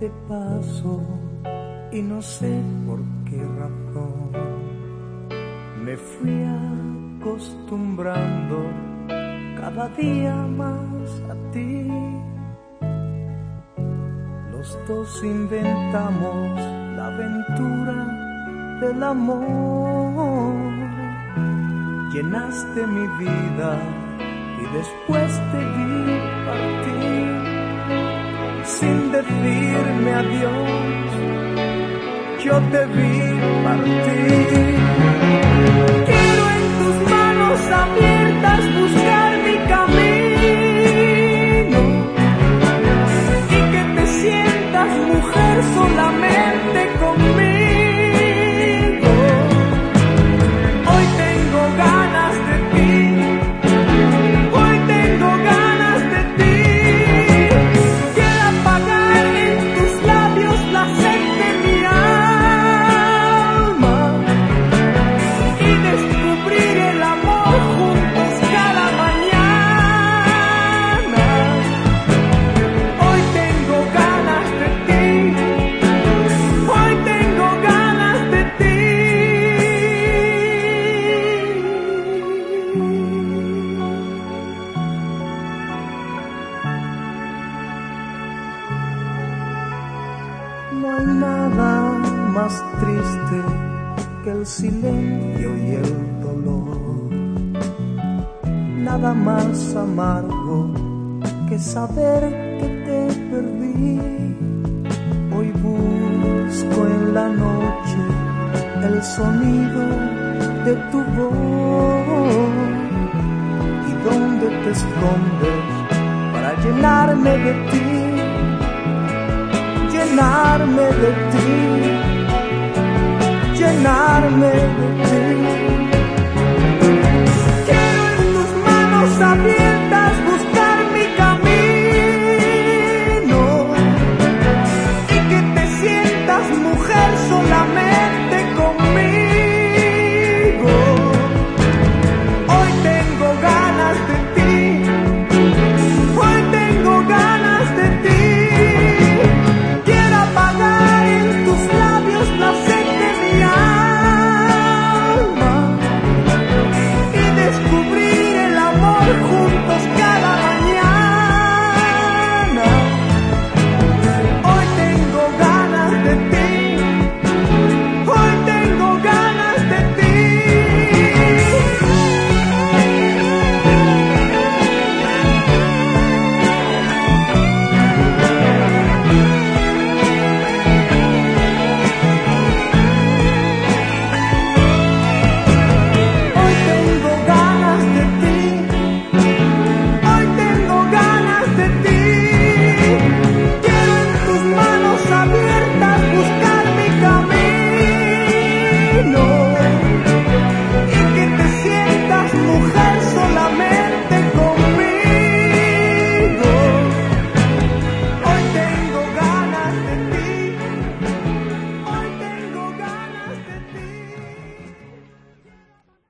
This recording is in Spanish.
de paso y no sé por qué razón me fui acostumbrando cada día más a ti. Los dos inventamos la aventura del amor. Llenaste mi vida y después te sin decirme adiós. Yo te vi partir. No hay nada más triste que el silencio y el dolor. Nada más amargo que saber que te perdí. Hoy busco en la noche el sonido de tu voz y dónde te escondes para llenarme de ti.